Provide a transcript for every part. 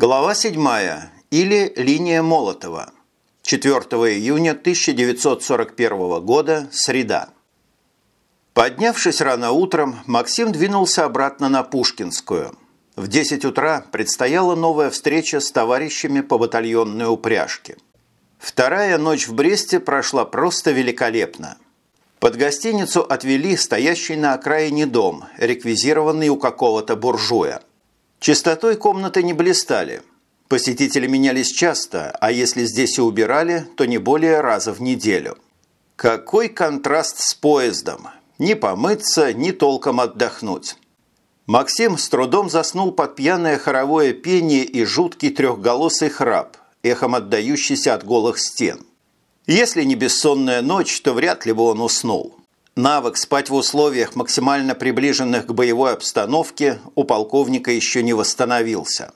Глава 7. Или линия Молотова. 4 июня 1941 года. Среда. Поднявшись рано утром, Максим двинулся обратно на Пушкинскую. В 10 утра предстояла новая встреча с товарищами по батальонной упряжке. Вторая ночь в Бресте прошла просто великолепно. Под гостиницу отвели стоящий на окраине дом, реквизированный у какого-то буржуя. Чистотой комнаты не блистали. Посетители менялись часто, а если здесь и убирали, то не более раза в неделю. Какой контраст с поездом! Ни помыться, ни толком отдохнуть. Максим с трудом заснул под пьяное хоровое пение и жуткий трехголосый храп, эхом отдающийся от голых стен. Если не бессонная ночь, то вряд ли бы он уснул. Навык спать в условиях, максимально приближенных к боевой обстановке, у полковника еще не восстановился.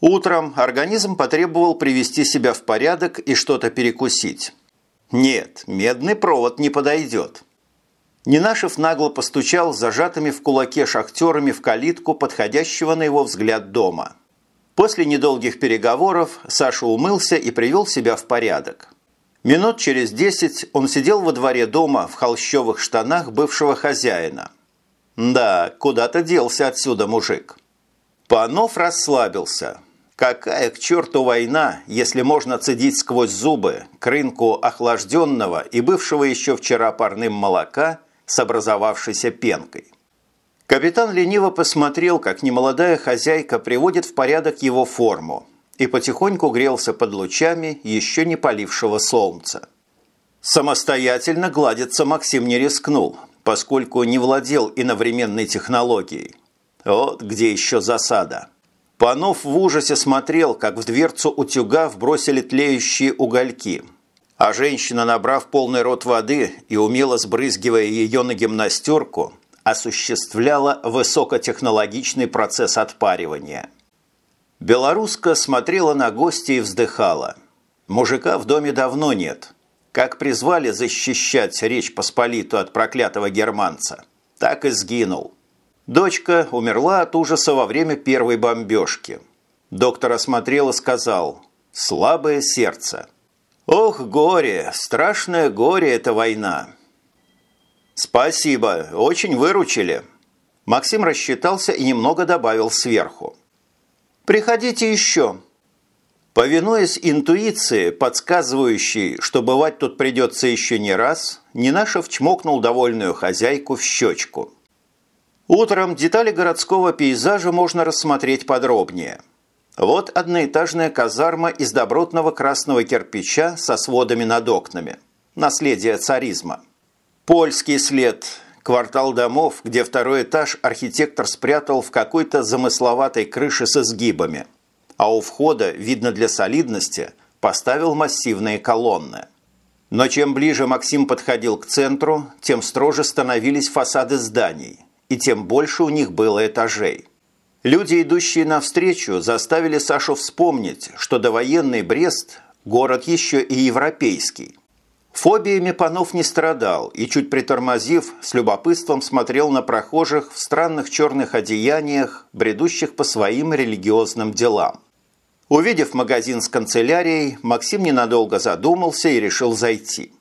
Утром организм потребовал привести себя в порядок и что-то перекусить. Нет, медный провод не подойдет. Нинашев нагло постучал зажатыми в кулаке шахтерами в калитку подходящего на его взгляд дома. После недолгих переговоров Саша умылся и привел себя в порядок. Минут через десять он сидел во дворе дома в холщовых штанах бывшего хозяина. Да, куда-то делся отсюда мужик. Панов расслабился. Какая к черту война, если можно цедить сквозь зубы к рынку охлажденного и бывшего еще вчера парным молока с образовавшейся пенкой? Капитан лениво посмотрел, как немолодая хозяйка приводит в порядок его форму, и потихоньку грелся под лучами еще не полившего солнца. Самостоятельно гладиться Максим не рискнул, поскольку не владел иновременной технологией. Вот где еще засада. Панов в ужасе смотрел, как в дверцу утюга вбросили тлеющие угольки. А женщина, набрав полный рот воды и умело сбрызгивая ее на гимнастерку, осуществляла высокотехнологичный процесс отпаривания – Белоруска смотрела на гостя и вздыхала. Мужика в доме давно нет. Как призвали защищать Речь Посполиту от проклятого германца, так и сгинул. Дочка умерла от ужаса во время первой бомбежки. Доктор осмотрел и сказал «Слабое сердце». «Ох, горе! Страшное горе эта война!» «Спасибо, очень выручили». Максим рассчитался и немного добавил сверху. Приходите еще». Повинуясь интуиции, подсказывающей, что бывать тут придется еще не раз, Нинашев чмокнул довольную хозяйку в щечку. Утром детали городского пейзажа можно рассмотреть подробнее. Вот одноэтажная казарма из добротного красного кирпича со сводами над окнами. Наследие царизма. Польский след, Квартал домов, где второй этаж архитектор спрятал в какой-то замысловатой крыше с изгибами, а у входа, видно для солидности, поставил массивные колонны. Но чем ближе Максим подходил к центру, тем строже становились фасады зданий, и тем больше у них было этажей. Люди, идущие навстречу, заставили Сашу вспомнить, что довоенный Брест – город еще и европейский – Фобиями Панов не страдал и, чуть притормозив, с любопытством смотрел на прохожих в странных черных одеяниях, бредущих по своим религиозным делам. Увидев магазин с канцелярией, Максим ненадолго задумался и решил зайти.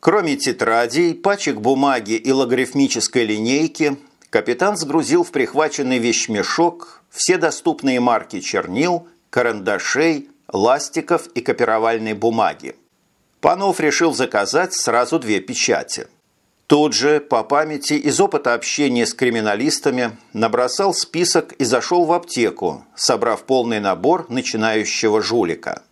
Кроме тетрадей, пачек бумаги и логарифмической линейки, капитан сгрузил в прихваченный вещмешок все доступные марки чернил, карандашей, ластиков и копировальной бумаги. Панов решил заказать сразу две печати. Тут же, по памяти из опыта общения с криминалистами, набросал список и зашел в аптеку, собрав полный набор начинающего жулика.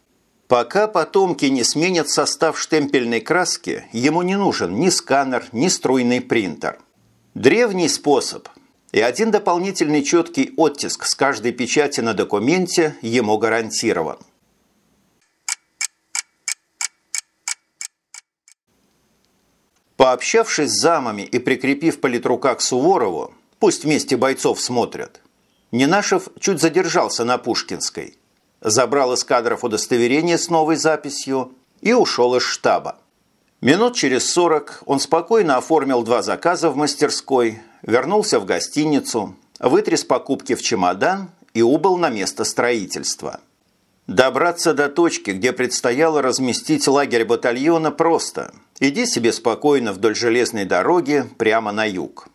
Пока потомки не сменят состав штемпельной краски, ему не нужен ни сканер, ни струйный принтер. Древний способ. И один дополнительный четкий оттиск с каждой печати на документе ему гарантирован. Пообщавшись с замами и прикрепив политрука к Суворову, пусть вместе бойцов смотрят, Ненашев чуть задержался на Пушкинской, забрал из кадров удостоверение с новой записью и ушел из штаба. Минут через сорок он спокойно оформил два заказа в мастерской, вернулся в гостиницу, вытряс покупки в чемодан и убыл на место строительства. Добраться до точки, где предстояло разместить лагерь батальона, просто. Иди себе спокойно вдоль железной дороги прямо на юг.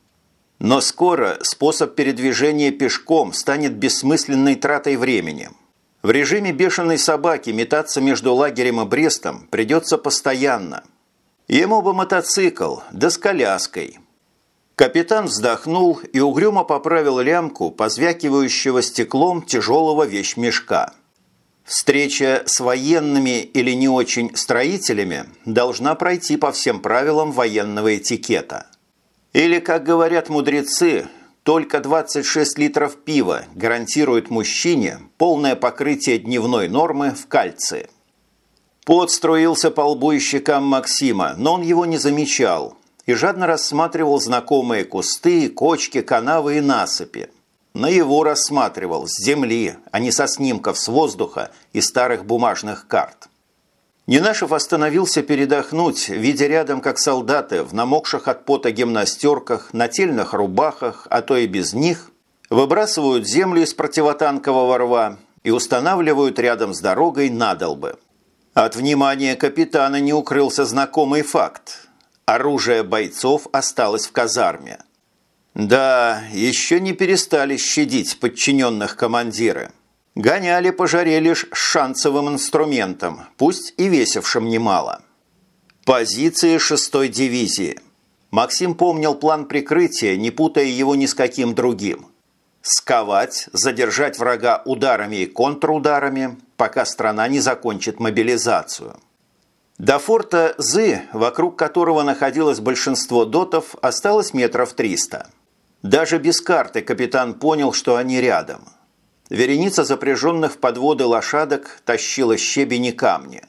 Но скоро способ передвижения пешком станет бессмысленной тратой времени. В режиме бешеной собаки метаться между лагерем и Брестом придется постоянно. Ему бы мотоцикл, да с коляской. Капитан вздохнул и угрюмо поправил лямку позвякивающего стеклом тяжелого вещмешка. Встреча с военными или не очень строителями должна пройти по всем правилам военного этикета – или, как говорят мудрецы, только 26 литров пива гарантирует мужчине полное покрытие дневной нормы в кальции. Пот струился по лбу щекам Максима, но он его не замечал и жадно рассматривал знакомые кусты, кочки, канавы и насыпи. На его рассматривал с земли, а не со снимков с воздуха и старых бумажных карт. Ненашев остановился передохнуть, видя рядом, как солдаты в намокших от пота гимнастерках, нательных рубахах, а то и без них, выбрасывают землю из противотанкового рва и устанавливают рядом с дорогой надолбы. От внимания капитана не укрылся знакомый факт. Оружие бойцов осталось в казарме. Да, еще не перестали щадить подчиненных командиры. Гоняли по жаре лишь шансовым инструментом, пусть и весившим немало. Позиции шестой дивизии. Максим помнил план прикрытия, не путая его ни с каким другим. Сковать, задержать врага ударами и контрударами, пока страна не закончит мобилизацию. До форта Зы, вокруг которого находилось большинство дотов, осталось метров триста. Даже без карты капитан понял, что они рядом – Вереница запряженных в подводы лошадок тащила щебень и камни.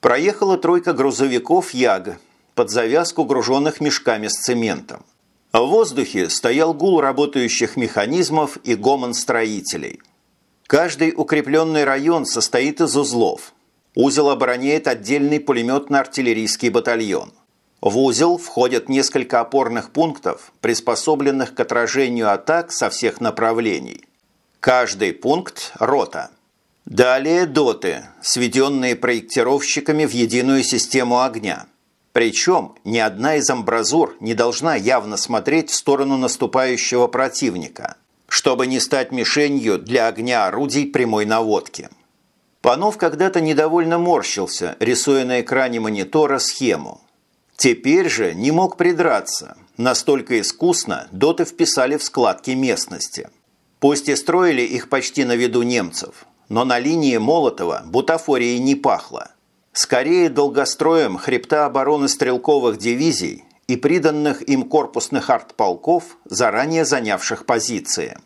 Проехала тройка грузовиков «Яг» под завязку груженных мешками с цементом. В воздухе стоял гул работающих механизмов и гомон строителей. Каждый укрепленный район состоит из узлов. Узел обороняет отдельный пулеметно-артиллерийский батальон. В узел входят несколько опорных пунктов, приспособленных к отражению атак со всех направлений – Каждый пункт – рота. Далее доты, сведенные проектировщиками в единую систему огня. Причем ни одна из амбразур не должна явно смотреть в сторону наступающего противника, чтобы не стать мишенью для огня орудий прямой наводки. Панов когда-то недовольно морщился, рисуя на экране монитора схему. Теперь же не мог придраться. Настолько искусно доты вписали в складки местности – Пусть и строили их почти на виду немцев, но на линии Молотова бутафорией не пахло. Скорее долгостроем хребта обороны стрелковых дивизий и приданных им корпусных артполков, заранее занявших позиции.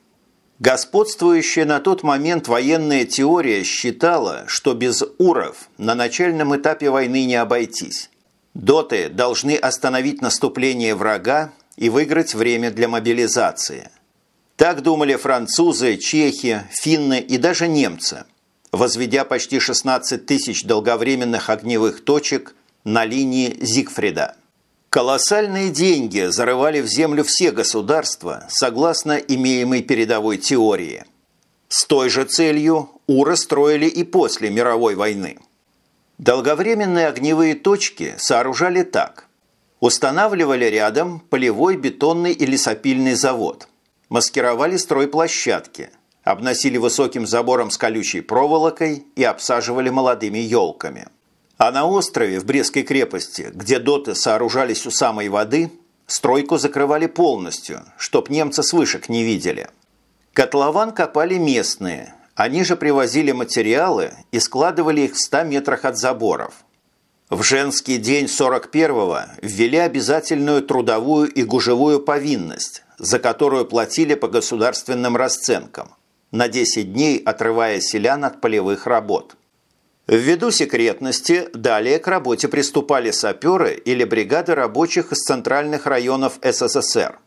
Господствующая на тот момент военная теория считала, что без уров на начальном этапе войны не обойтись. Доты должны остановить наступление врага и выиграть время для мобилизации – так думали французы, чехи, финны и даже немцы, возведя почти 16 тысяч долговременных огневых точек на линии Зигфрида. Колоссальные деньги зарывали в землю все государства, согласно имеемой передовой теории. С той же целью Ура строили и после мировой войны. Долговременные огневые точки сооружали так. Устанавливали рядом полевой бетонный и лесопильный завод маскировали стройплощадки, обносили высоким забором с колючей проволокой и обсаживали молодыми елками. А на острове в Брестской крепости, где доты сооружались у самой воды, стройку закрывали полностью, чтоб немцы с вышек не видели. Котлован копали местные, они же привозили материалы и складывали их в 100 метрах от заборов. В женский день 41-го ввели обязательную трудовую и гужевую повинность за которую платили по государственным расценкам, на 10 дней отрывая селян от полевых работ. Ввиду секретности далее к работе приступали саперы или бригады рабочих из центральных районов СССР.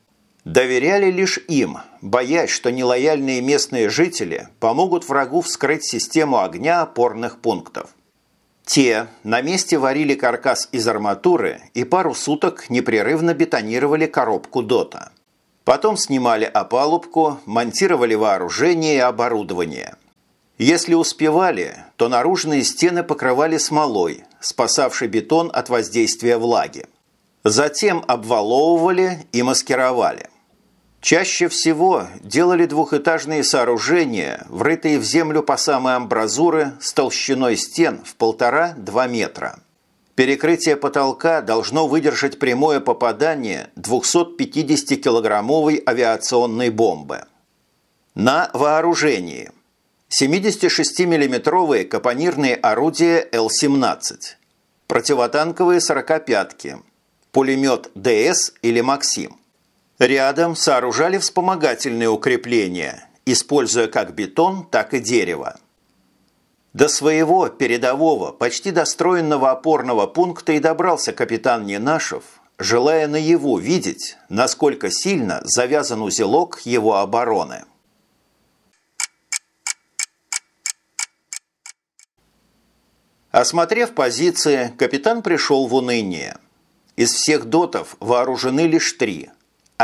Доверяли лишь им, боясь, что нелояльные местные жители помогут врагу вскрыть систему огня опорных пунктов. Те на месте варили каркас из арматуры и пару суток непрерывно бетонировали коробку ДОТа. Потом снимали опалубку, монтировали вооружение и оборудование. Если успевали, то наружные стены покрывали смолой, спасавшей бетон от воздействия влаги. Затем обваловывали и маскировали. Чаще всего делали двухэтажные сооружения, врытые в землю по самой амбразуры с толщиной стен в полтора-два метра. Перекрытие потолка должно выдержать прямое попадание 250-килограммовой авиационной бомбы. На вооружении 76-миллиметровые капонирные орудия Л-17, противотанковые сорокопятки, пулемет ДС или Максим. Рядом сооружали вспомогательные укрепления, используя как бетон, так и дерево. До своего передового, почти достроенного опорного пункта и добрался капитан Ненашев, желая наяву видеть, насколько сильно завязан узелок его обороны. Осмотрев позиции, капитан пришел в уныние. Из всех дотов вооружены лишь три,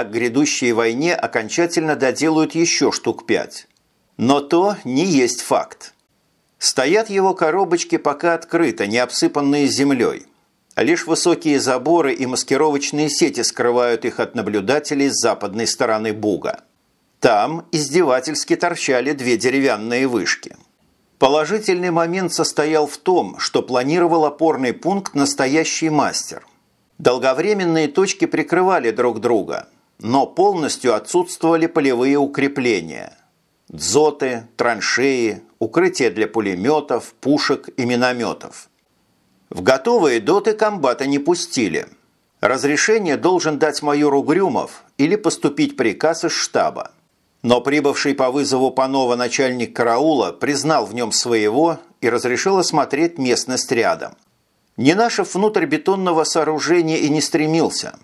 к грядущей войне окончательно доделают еще штук пять. Но то не есть факт. Стоят его коробочки пока открыто, не обсыпанные землей. Лишь высокие заборы и маскировочные сети скрывают их от наблюдателей с западной стороны Буга. Там издевательски торчали две деревянные вышки. Положительный момент состоял в том, что планировал опорный пункт настоящий мастер. Долговременные точки прикрывали друг друга, но полностью отсутствовали полевые укрепления. Дзоты, траншеи, укрытия для пулеметов, пушек и минометов. В готовые доты комбата не пустили. Разрешение должен дать майор Угрюмов или поступить приказ из штаба. Но прибывший по вызову Панова начальник караула признал в нем своего и разрешил осмотреть местность рядом. Ненашев внутрь бетонного сооружения и не стремился.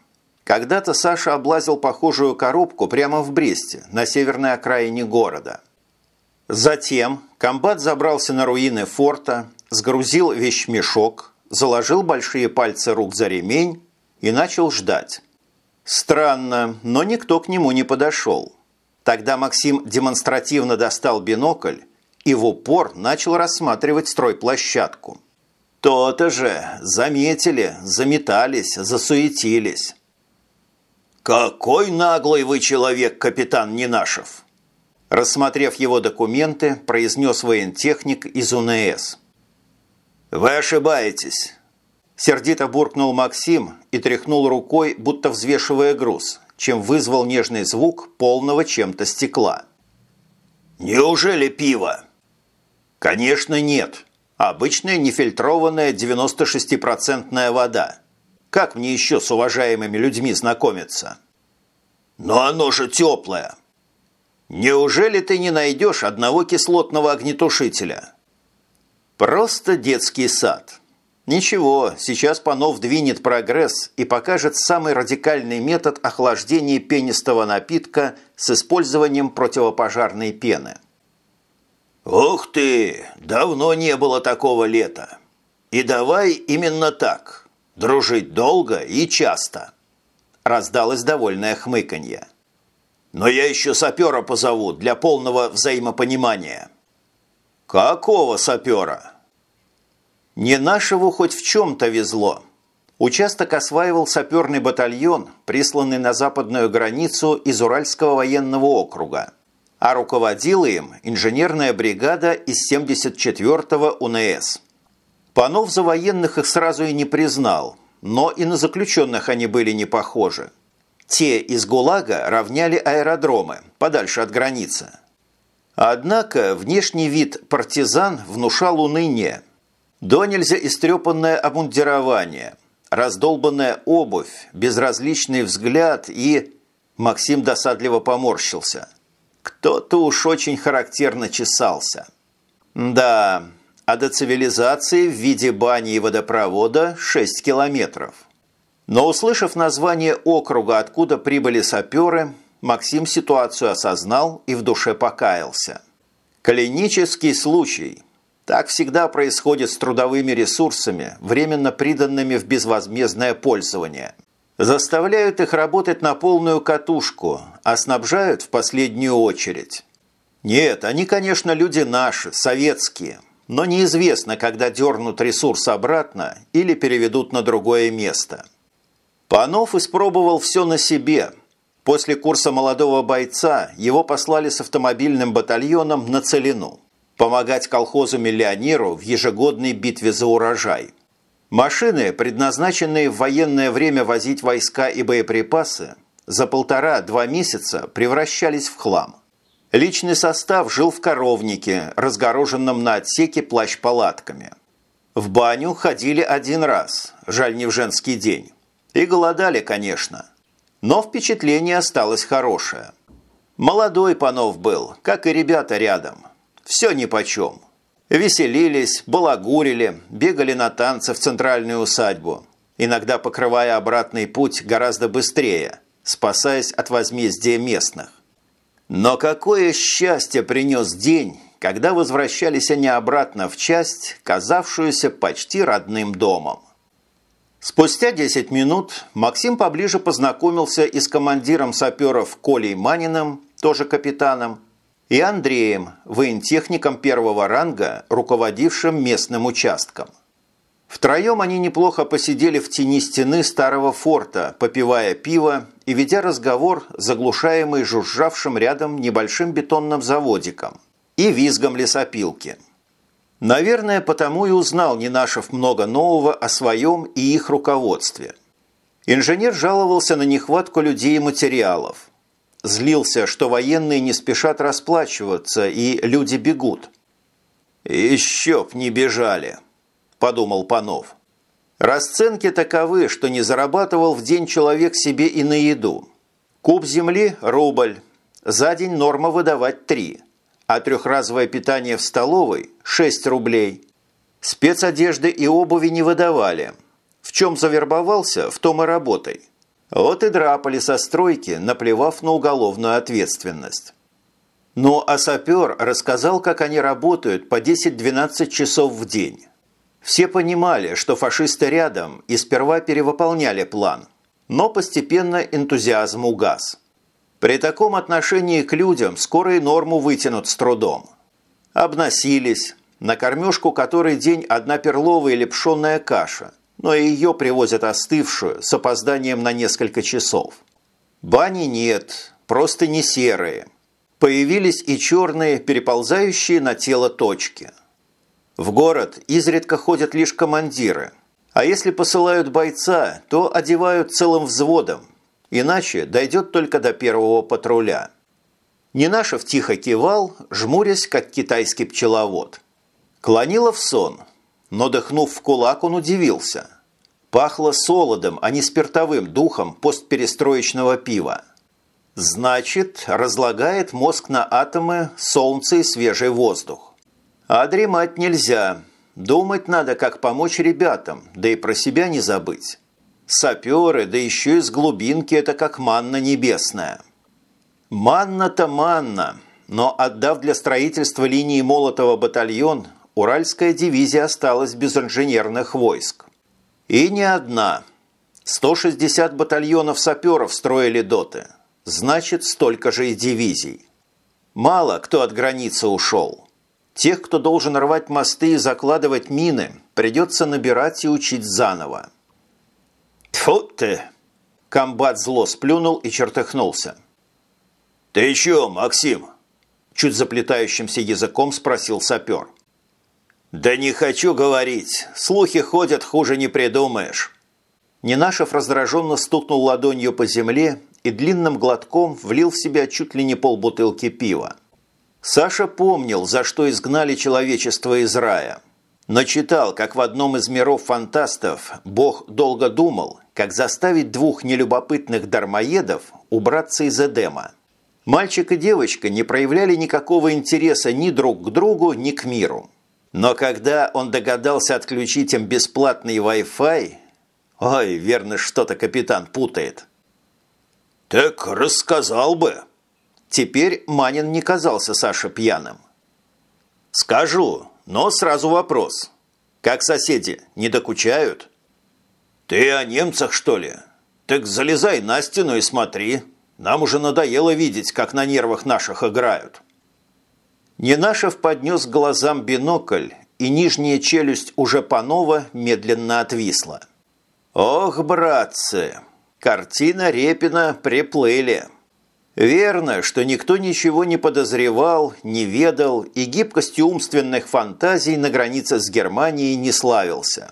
Когда-то Саша облазил похожую коробку прямо в Бресте, на северной окраине города. Затем комбат забрался на руины форта, сгрузил вещмешок, заложил большие пальцы рук за ремень и начал ждать. Странно, но никто к нему не подошел. Тогда Максим демонстративно достал бинокль и в упор начал рассматривать стройплощадку. То-то же, заметили, заметались, засуетились. «Какой наглый вы человек, капитан Нинашев!» Рассмотрев его документы, произнес воентехник из УНС. «Вы ошибаетесь!» Сердито буркнул Максим и тряхнул рукой, будто взвешивая груз, чем вызвал нежный звук полного чем-то стекла. «Неужели пиво?» «Конечно нет. Обычная нефильтрованная 96-процентная вода. Как мне еще с уважаемыми людьми знакомиться?» «Но оно же теплое!» Неужели ты не найдешь одного кислотного огнетушителя? Просто детский сад. Ничего, сейчас Панов двинет прогресс и покажет самый радикальный метод охлаждения пенистого напитка с использованием противопожарной пены. «Ух ты! Давно не было такого лета! И давай именно так, дружить долго и часто!» Раздалось довольное хмыканье. Но я еще сапера позову для полного взаимопонимания». «Какого сапера?» «Не нашего хоть в чем-то везло». Участок осваивал саперный батальон, присланный на западную границу из Уральского военного округа, а руководила им инженерная бригада из 74-го УНС. Панов за военных их сразу и не признал, но и на заключенных они были не похожи. Те из ГУЛАГа равняли аэродромы, подальше от границы. Однако внешний вид партизан внушал уныние. До нельзя истрепанное обмундирование, раздолбанная обувь, безразличный взгляд и... Максим досадливо поморщился. Кто-то уж очень характерно чесался. Да, а до цивилизации в виде бани и водопровода 6 километров. Но услышав название округа, откуда прибыли саперы, Максим ситуацию осознал и в душе покаялся. Клинический случай. Так всегда происходит с трудовыми ресурсами, временно приданными в безвозмездное пользование. Заставляют их работать на полную катушку, а снабжают в последнюю очередь. Нет, они, конечно, люди наши, советские, но неизвестно, когда дернут ресурс обратно или переведут на другое место. Панов испробовал все на себе. После курса молодого бойца его послали с автомобильным батальоном на Целину помогать колхозу-миллионеру в ежегодной битве за урожай – Машины, предназначенные в военное время возить войска и боеприпасы, за полтора-два месяца превращались в хлам. Личный состав жил в коровнике, разгороженном на отсеке плащ-палатками. В баню ходили один раз, жаль не в женский день. И голодали, конечно. Но впечатление осталось хорошее. Молодой Панов был, как и ребята рядом. Все нипочем. Веселились, балагурили, бегали на танцы в центральную усадьбу, иногда покрывая обратный путь гораздо быстрее, спасаясь от возмездия местных. Но какое счастье принес день, когда возвращались они обратно в часть, казавшуюся почти родным домом. Спустя 10 минут Максим поближе познакомился и с командиром саперов Колей Маниным, тоже капитаном, и Андреем, воентехником первого ранга, руководившим местным участком. Втроем они неплохо посидели в тени стены старого форта, попивая пиво и ведя разговор, заглушаемый жужжавшим рядом небольшим бетонным заводиком и визгом лесопилки. Наверное, потому и узнал Нинашев много нового о своем и их руководстве. Инженер жаловался на нехватку людей и материалов – Злился, что военные не спешат расплачиваться, и люди бегут. «Еще б не бежали», – подумал Панов. Расценки таковы, что не зарабатывал в день человек себе и на еду. Куб земли – рубль. За день норма выдавать три. А трехразовое питание в столовой – 6 рублей. Спецодежды и обуви не выдавали. В чем завербовался, в том и работай. Вот и драпали со стройки, наплевав на уголовную ответственность. Ну а сапер рассказал, как они работают по 10-12 часов в день. Все понимали, что фашисты рядом и сперва перевыполняли план, но постепенно энтузиазм угас. При таком отношении к людям скоро и норму вытянут с трудом. Обносились, на кормежку который день одна перловая или пшенная каша – но и ее привозят остывшую с опозданием на несколько часов. Бани нет, просто не серые. Появились и черные, переползающие на тело точки. В город изредка ходят лишь командиры, а если посылают бойца, то одевают целым взводом, иначе дойдет только до первого патруля. Ненашев тихо кивал, жмурясь, как китайский пчеловод. Клонило в сон – но, дыхнув в кулак, он удивился. Пахло солодом, а не спиртовым духом постперестроечного пива. Значит, разлагает мозг на атомы солнце и свежий воздух. А дремать нельзя. Думать надо, как помочь ребятам, да и про себя не забыть. Саперы, да еще из глубинки, это как манна небесная. Манна-то манна, но отдав для строительства линии Молотова батальон, Уральская дивизия осталась без инженерных войск. И не одна. 160 батальонов саперов строили доты. Значит, столько же и дивизий. Мало кто от границы ушел. Тех, кто должен рвать мосты и закладывать мины, придется набирать и учить заново. Тьфу ты! Комбат зло сплюнул и чертыхнулся. «Ты чё, Максим?» Чуть заплетающимся языком спросил сапер. «Да не хочу говорить. Слухи ходят, хуже не придумаешь». Ненашев раздраженно стукнул ладонью по земле и длинным глотком влил в себя чуть ли не полбутылки пива. Саша помнил, за что изгнали человечество из рая. Но читал, как в одном из миров фантастов Бог долго думал, как заставить двух нелюбопытных дармоедов убраться из Эдема. Мальчик и девочка не проявляли никакого интереса ни друг к другу, ни к миру. Но когда он догадался отключить им бесплатный Wi-Fi... Ой, верно, что-то капитан путает. «Так рассказал бы». Теперь Манин не казался Саше пьяным. «Скажу, но сразу вопрос. Как соседи, не докучают?» «Ты о немцах, что ли? Так залезай на стену и смотри. Нам уже надоело видеть, как на нервах наших играют». Ненашев поднес глазам бинокль, и нижняя челюсть уже панова медленно отвисла. «Ох, братцы, картина Репина приплыли». Верно, что никто ничего не подозревал, не ведал и гибкостью умственных фантазий на границе с Германией не славился.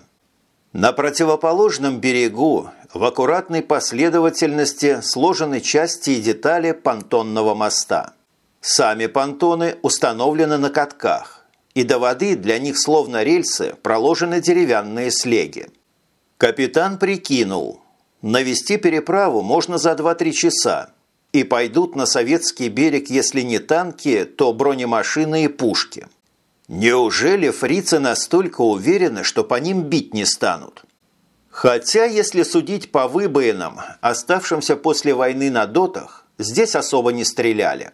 На противоположном берегу в аккуратной последовательности сложены части и детали понтонного моста. Сами понтоны установлены на катках, и до воды для них словно рельсы проложены деревянные слеги. Капитан прикинул, навести переправу можно за 2-3 часа, и пойдут на советский берег, если не танки, то бронемашины и пушки. Неужели фрицы настолько уверены, что по ним бить не станут? Хотя, если судить по выбоинам, оставшимся после войны на дотах, здесь особо не стреляли.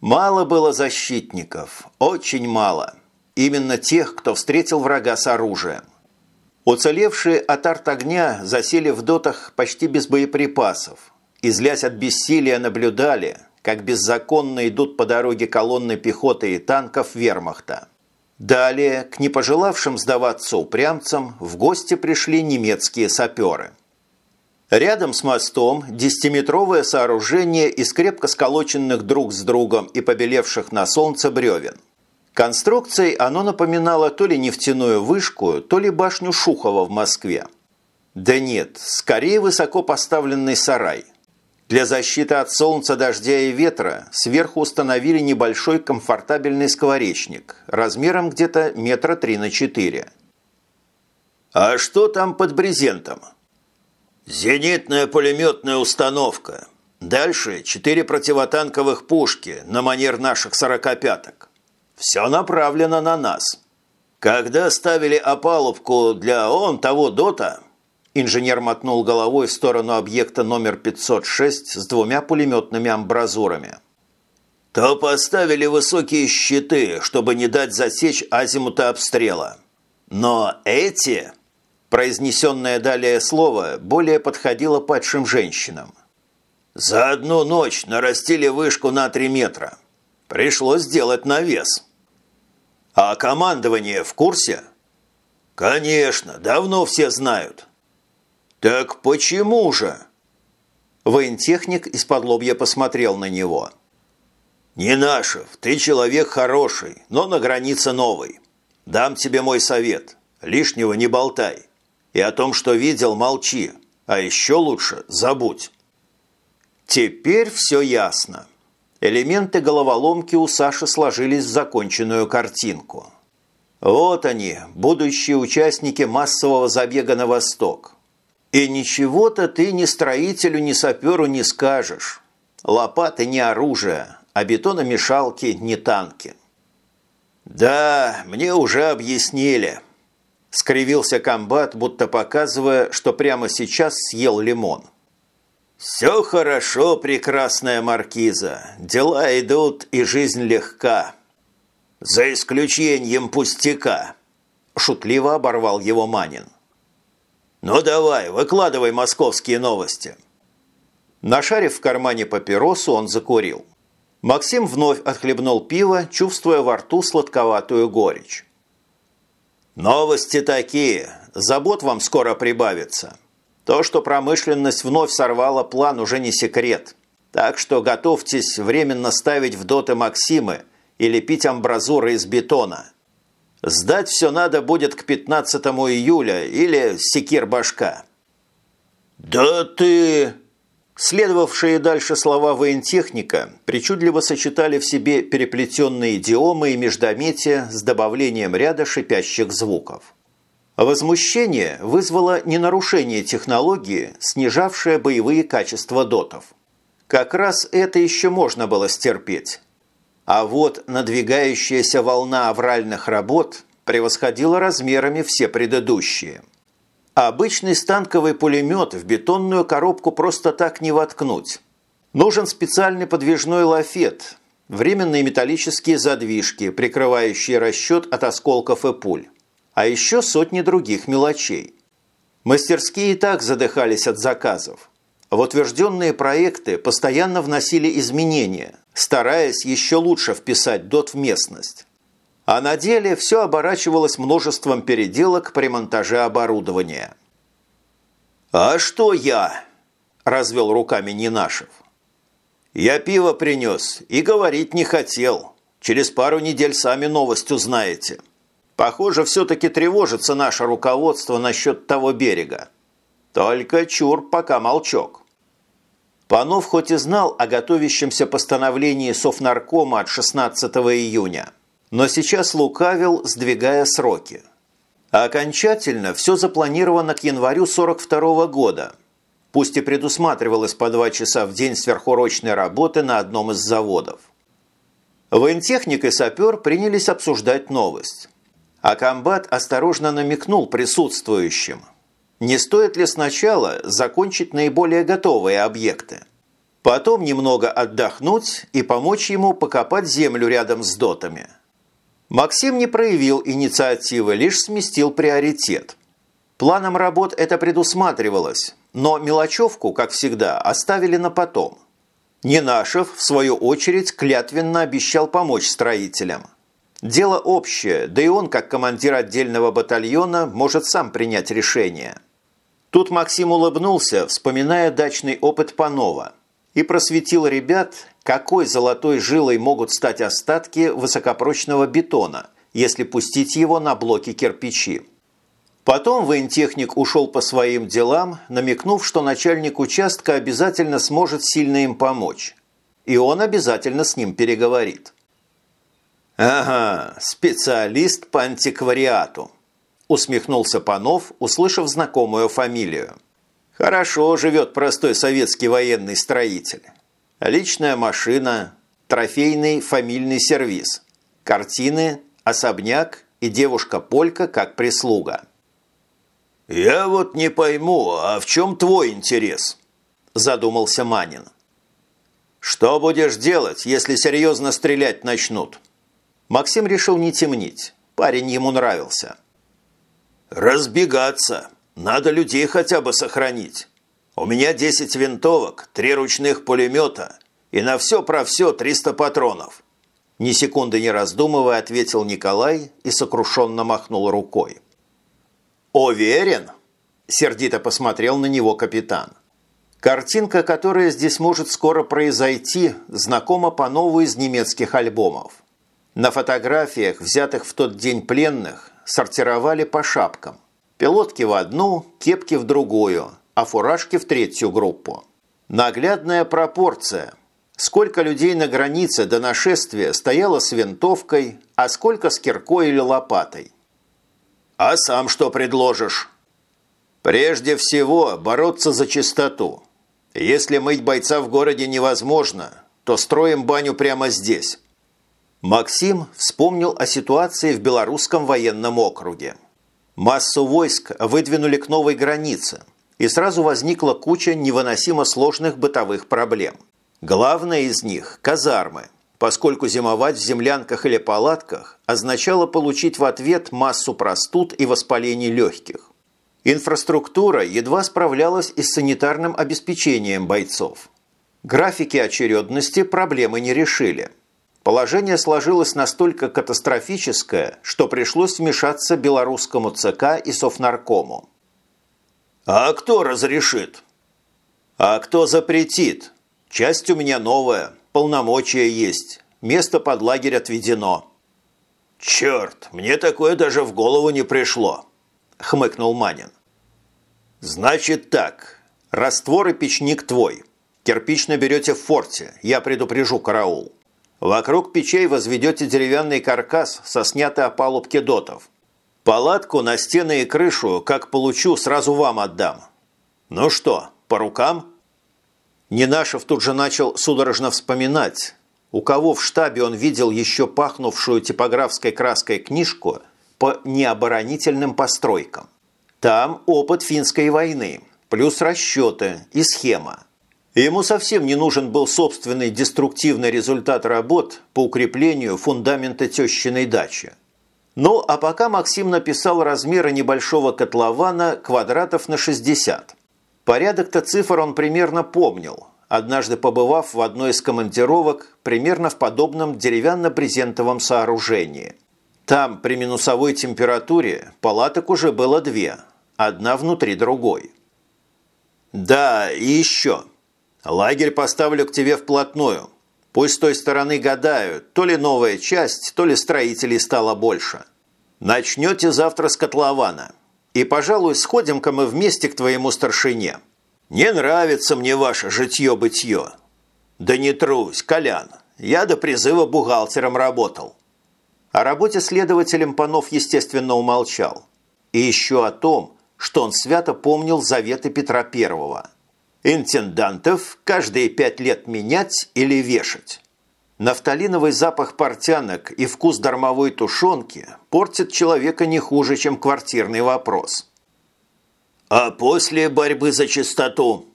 Мало было защитников, очень мало. Именно тех, кто встретил врага с оружием. Уцелевшие от арт-огня засели в дотах почти без боеприпасов, и, злясь от бессилия, наблюдали, как беззаконно идут по дороге колонны пехоты и танков вермахта. Далее к непожелавшим сдаваться упрямцам в гости пришли немецкие саперы. Рядом с мостом десятиметровое сооружение из крепко сколоченных друг с другом и побелевших на солнце бревен. Конструкцией оно напоминало то ли нефтяную вышку, то ли башню Шухова в Москве. Да нет, скорее высоко поставленный сарай – для защиты от солнца, дождя и ветра сверху установили небольшой комфортабельный скворечник размером где-то метра три на четыре. «А что там под брезентом?» «Зенитная пулеметная установка. Дальше четыре противотанковых пушки на манер наших сорокопяток. Все направлено на нас. Когда ставили опалубку для он того дота, Инженер мотнул головой в сторону объекта номер 506 с двумя пулеметными амбразурами. «То поставили высокие щиты, чтобы не дать засечь азимута обстрела. Но эти...» Произнесенное далее слово более подходило падшим женщинам. «За одну ночь нарастили вышку на три метра. Пришлось сделать навес». «А командование в курсе?» «Конечно, давно все знают. «Так почему же?» Воентехник из-под лобья посмотрел на него. «Ненашев, ты человек хороший, но на границе новый. Дам тебе мой совет. Лишнего не болтай. И о том, что видел, молчи. А еще лучше забудь». Теперь все ясно. Элементы головоломки у Саши сложились в законченную картинку. Вот они, будущие участники массового забега на восток. И ничего-то ты ни строителю, ни саперу не скажешь. Лопаты не оружие, а бетономешалки не танки. «Да, мне уже объяснили», – скривился комбат, будто показывая, что прямо сейчас съел лимон. «Все хорошо, прекрасная маркиза. Дела идут, и жизнь легка. За исключением пустяка», – шутливо оборвал его Манин. «Ну давай, выкладывай московские новости». Нашарив в кармане папиросу, он закурил. Максим вновь отхлебнул пиво, чувствуя во рту сладковатую горечь. «Новости такие. Забот вам скоро прибавится. То, что промышленность вновь сорвала план, уже не секрет. Так что готовьтесь временно ставить в доты Максимы и лепить амбразуры из бетона. Сдать все надо будет к 15 июля или секир башка. «Да ты...» Следовавшие дальше слова воентехника причудливо сочетали в себе переплетенные идиомы и междометия с добавлением ряда шипящих звуков. Возмущение вызвало не нарушение технологии, снижавшее боевые качества дотов. Как раз это еще можно было стерпеть. А вот надвигающаяся волна авральных работ превосходила размерами все предыдущие. Обычный станковый пулемет в бетонную коробку просто так не воткнуть. Нужен специальный подвижной лафет, временные металлические задвижки, прикрывающие расчет от осколков и пуль, а еще сотни других мелочей. Мастерские и так задыхались от заказов. в утвержденные проекты постоянно вносили изменения, стараясь еще лучше вписать ДОТ в местность. А на деле все оборачивалось множеством переделок при монтаже оборудования. «А что я?» – развел руками Нинашев. «Я пиво принес и говорить не хотел. Через пару недель сами новость узнаете. Похоже, все-таки тревожится наше руководство насчет того берега. Только чур пока молчок». Панов хоть и знал о готовящемся постановлении Совнаркома от 16 июня, но сейчас лукавил, сдвигая сроки. А окончательно все запланировано к январю 42 года – пусть и предусматривалось по два часа в день сверхурочной работы на одном из заводов. Воентехник и сапер принялись обсуждать новость. А комбат осторожно намекнул присутствующим. Не стоит ли сначала закончить наиболее готовые объекты? Потом немного отдохнуть и помочь ему покопать землю рядом с дотами. Максим не проявил инициативы, лишь сместил приоритет. Планом работ это предусматривалось, но мелочевку, как всегда, оставили на потом. Ненашев, в свою очередь, клятвенно обещал помочь строителям. Дело общее, да и он, как командир отдельного батальона, может сам принять решение. Тут Максим улыбнулся, вспоминая дачный опыт Панова, и просветил ребят, какой золотой жилой могут стать остатки высокопрочного бетона, если пустить его на блоки кирпичи. Потом воентехник ушел по своим делам, намекнув, что начальник участка обязательно сможет сильно им помочь. И он обязательно с ним переговорит. «Ага, специалист по антиквариату», – усмехнулся Панов, услышав знакомую фамилию. «Хорошо живет простой советский военный строитель. Личная машина, трофейный фамильный сервиз, картины, особняк и девушка-полька как прислуга». «Я вот не пойму, а в чем твой интерес?» – задумался Манин. «Что будешь делать, если серьезно стрелять начнут?» Максим решил не темнить. Парень ему нравился. «Разбегаться. Надо людей хотя бы сохранить. У меня 10 винтовок, три ручных пулемета и на все про все 300 патронов». Ни секунды не раздумывая, ответил Николай и сокрушенно махнул рукой. «Уверен?» – сердито посмотрел на него капитан. Картинка, которая здесь может скоро произойти, знакома по нову из немецких альбомов. На фотографиях, взятых в тот день пленных, сортировали по шапкам. Пилотки в одну, кепки в другую, а фуражки в третью группу. Наглядная пропорция. Сколько людей на границе до нашествия стояло с винтовкой, а сколько с киркой или лопатой. «А сам что предложишь?» «Прежде всего бороться за чистоту. Если мыть бойца в городе невозможно, то строим баню прямо здесь». Максим вспомнил о ситуации в Белорусском военном округе. Массу войск выдвинули к новой границе, и сразу возникла куча невыносимо сложных бытовых проблем. Главная из них – казармы – поскольку зимовать в землянках или палатках означало получить в ответ массу простуд и воспалений легких. Инфраструктура едва справлялась и с санитарным обеспечением бойцов. Графики очередности проблемы не решили. Положение сложилось настолько катастрофическое, что пришлось вмешаться белорусскому ЦК и Совнаркому. «А кто разрешит?» «А кто запретит? Часть у меня новая, полномочия есть. Место под лагерь отведено». «Черт, мне такое даже в голову не пришло», – хмыкнул Манин. «Значит так. Раствор и печник твой. Кирпич наберете в форте, я предупрежу караул. Вокруг печей возведете деревянный каркас со снятой опалубки дотов. Палатку на стены и крышу, как получу, сразу вам отдам. Ну что, по рукам?» Ненашев тут же начал судорожно вспоминать, у кого в штабе он видел еще пахнувшую типографской краской книжку по необоронительным постройкам. Там опыт финской войны, плюс расчеты и схема. Ему совсем не нужен был собственный деструктивный результат работ по укреплению фундамента тещиной дачи. Ну, а пока Максим написал размеры небольшого котлована квадратов на 60. Порядок-то цифр он примерно помнил, однажды побывав в одной из командировок примерно в подобном деревянно-брезентовом сооружении. Там при минусовой температуре палаток уже было две, одна внутри другой. «Да, и еще. Лагерь поставлю к тебе вплотную. Пусть с той стороны гадают, то ли новая часть, то ли строителей стало больше. Начнете завтра с котлована. И, пожалуй, сходим-ка мы вместе к твоему старшине. Не нравится мне ваше житье-бытье. Да не трусь, Колян. Я до призыва бухгалтером работал. О работе следователем Панов, естественно, умолчал. И еще о том, что он свято помнил заветы Петра Первого. Интендантов каждые пять лет менять или вешать. Нафталиновый запах портянок и вкус дармовой тушенки портит человека не хуже, чем квартирный вопрос. А после борьбы за чистоту?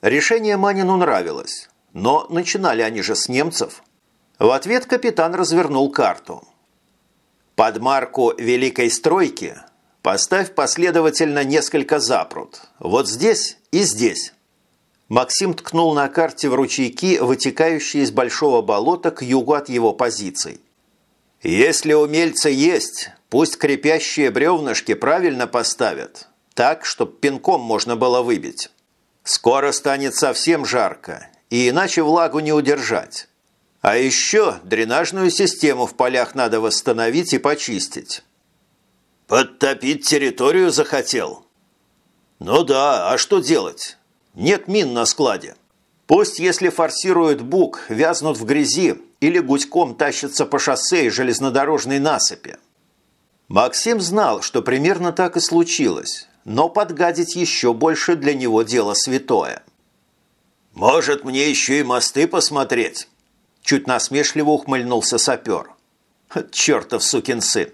Решение Манину нравилось, но начинали они же с немцев. В ответ капитан развернул карту. Под марку «Великой стройки» поставь последовательно несколько запрут. Вот здесь и здесь. Максим ткнул на карте в ручейки, вытекающие из большого болота к югу от его позиций. «Если умельцы есть, пусть крепящие бревнышки правильно поставят, так, чтобы пинком можно было выбить. Скоро станет совсем жарко, и иначе влагу не удержать. А еще дренажную систему в полях надо восстановить и почистить». «Подтопить территорию захотел?» «Ну да, а что делать?» Нет мин на складе. Пусть, если форсируют бук, вязнут в грязи или гуськом тащатся по шоссе и железнодорожной насыпи. Максим знал, что примерно так и случилось, но подгадить еще больше для него дело святое. «Может, мне еще и мосты посмотреть?» Чуть насмешливо ухмыльнулся сапер. «Чертов сукин сын!»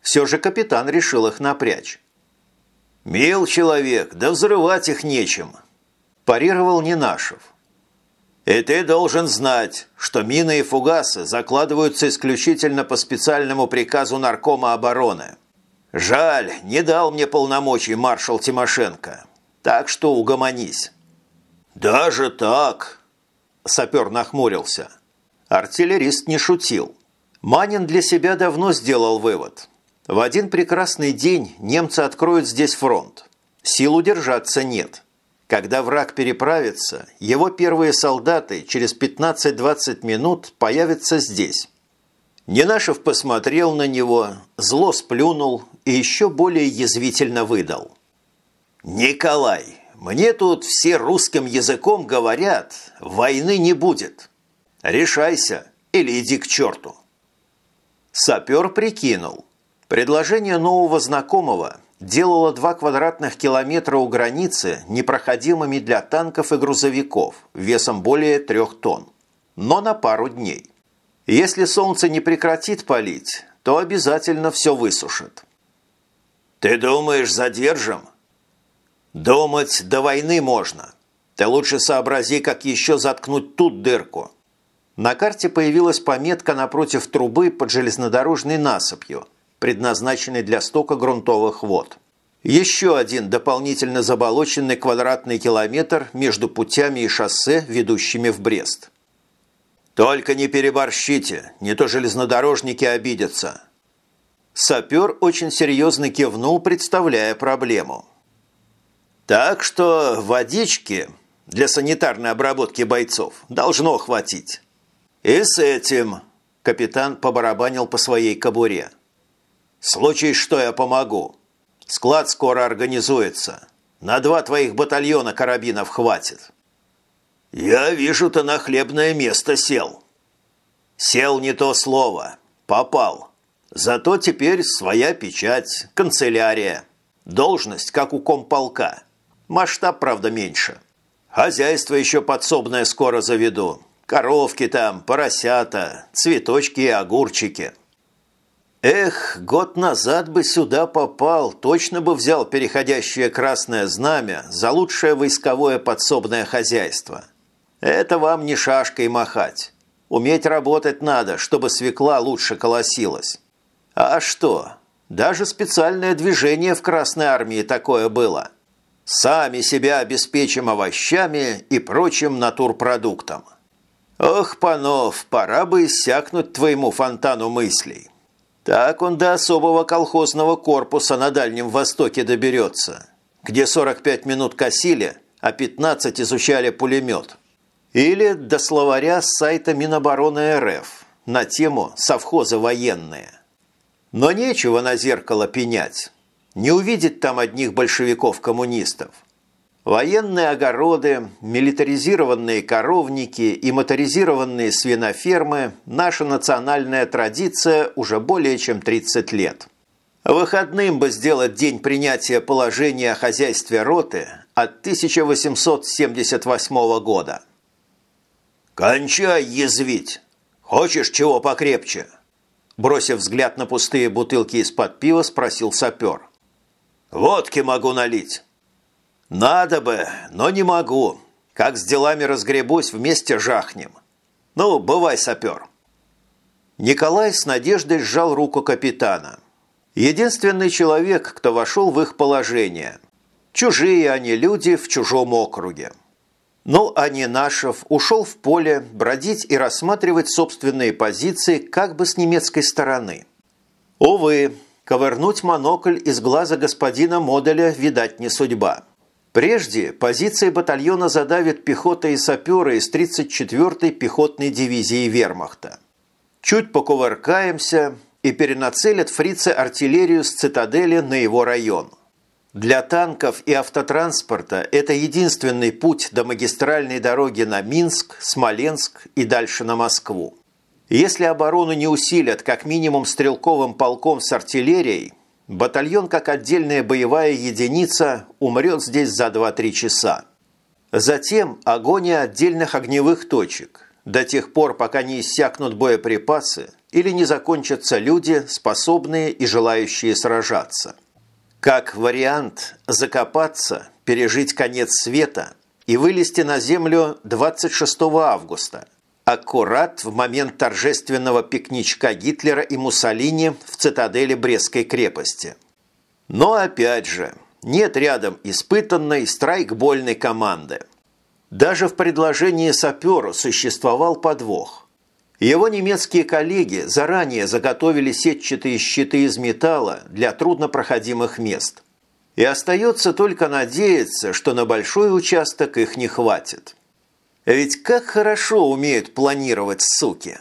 Все же капитан решил их напрячь. «Мил человек, да взрывать их нечем парировал Нинашев. «И ты должен знать, что мины и фугасы закладываются исключительно по специальному приказу Наркома обороны. Жаль, не дал мне полномочий маршал Тимошенко. Так что угомонись». «Даже так?» – сапер нахмурился. Артиллерист не шутил. Манин для себя давно сделал вывод. В один прекрасный день немцы откроют здесь фронт. Сил удержаться нет – когда враг переправится, его первые солдаты через 15-20 минут появятся здесь. Ненашев посмотрел на него, зло сплюнул и еще более язвительно выдал. «Николай, мне тут все русским языком говорят, войны не будет. Решайся или иди к черту». Сапер прикинул. Предложение нового знакомого делала 2 квадратных километра у границы непроходимыми для танков и грузовиков весом более 3 тонн, но на пару дней. Если солнце не прекратит палить, то обязательно все высушит. «Ты думаешь, задержим?» «Думать до войны можно. Ты лучше сообрази, как еще заткнуть тут дырку». На карте появилась пометка напротив трубы под железнодорожной насыпью – предназначенный для стока грунтовых вод. Еще один дополнительно заболоченный квадратный километр между путями и шоссе, ведущими в Брест. «Только не переборщите, не то железнодорожники обидятся». Сапер очень серьезно кивнул, представляя проблему. «Так что водички для санитарной обработки бойцов должно хватить. И с этим...» Капитан побарабанил по своей кобуре. «Случай, что я помогу. Склад скоро организуется. На два твоих батальона карабинов хватит». «Я вижу, ты на хлебное место сел». «Сел не то слово. Попал. Зато теперь своя печать, канцелярия. Должность, как у комполка. Масштаб, правда, меньше. Хозяйство еще подсобное скоро заведу. Коровки там, поросята, цветочки и огурчики». Эх, год назад бы сюда попал, точно бы взял переходящее красное знамя за лучшее войсковое подсобное хозяйство. Это вам не шашкой махать. Уметь работать надо, чтобы свекла лучше колосилась. А что? Даже специальное движение в Красной Армии такое было. Сами себя обеспечим овощами и прочим натурпродуктом. Ох, Панов, пора бы иссякнуть твоему фонтану мыслей. Так он до особого колхозного корпуса на Дальнем Востоке доберется, где 45 минут косили, а 15 изучали пулемет. Или до словаря с сайта Минобороны РФ на тему «Совхозы военные». Но нечего на зеркало пенять. Не увидеть там одних большевиков-коммунистов. Военные огороды, милитаризированные коровники и моторизированные свинофермы – наша национальная традиция уже более чем 30 лет. Выходным бы сделать день принятия положения о хозяйстве роты от 1878 года. «Кончай язвить! Хочешь чего покрепче?» Бросив взгляд на пустые бутылки из-под пива, спросил сапер. «Водки могу налить». «Надо бы, но не могу. Как с делами разгребусь, вместе жахнем. Ну, бывай, сапер». Николай с надеждой сжал руку капитана. Единственный человек, кто вошел в их положение. Чужие они люди в чужом округе. Ну, а Нинашев ушел в поле бродить и рассматривать собственные позиции как бы с немецкой стороны. Увы, Ковырнуть монокль из глаза господина Моделя, видать, не судьба. Прежде позиции батальона задавит пехота и саперы из 34-й пехотной дивизии вермахта. Чуть покувыркаемся и перенацелят фрицы артиллерию с цитадели на его район. Для танков и автотранспорта это единственный путь до магистральной дороги на Минск, Смоленск и дальше на Москву. Если оборону не усилят как минимум стрелковым полком с артиллерией, батальон как отдельная боевая единица умрет здесь за 2-3 часа. Затем агония отдельных огневых точек, до тех пор, пока не иссякнут боеприпасы или не закончатся люди, способные и желающие сражаться. Как вариант закопаться, пережить конец света и вылезти на землю 26 августа – аккурат в момент торжественного пикничка Гитлера и Муссолини в цитадели Брестской крепости. Но опять же, нет рядом испытанной страйкбольной команды. Даже в предложении саперу существовал подвох. Его немецкие коллеги заранее заготовили сетчатые щиты из металла для труднопроходимых мест. И остается только надеяться, что на большой участок их не хватит. Ведь как хорошо умеют планировать суки.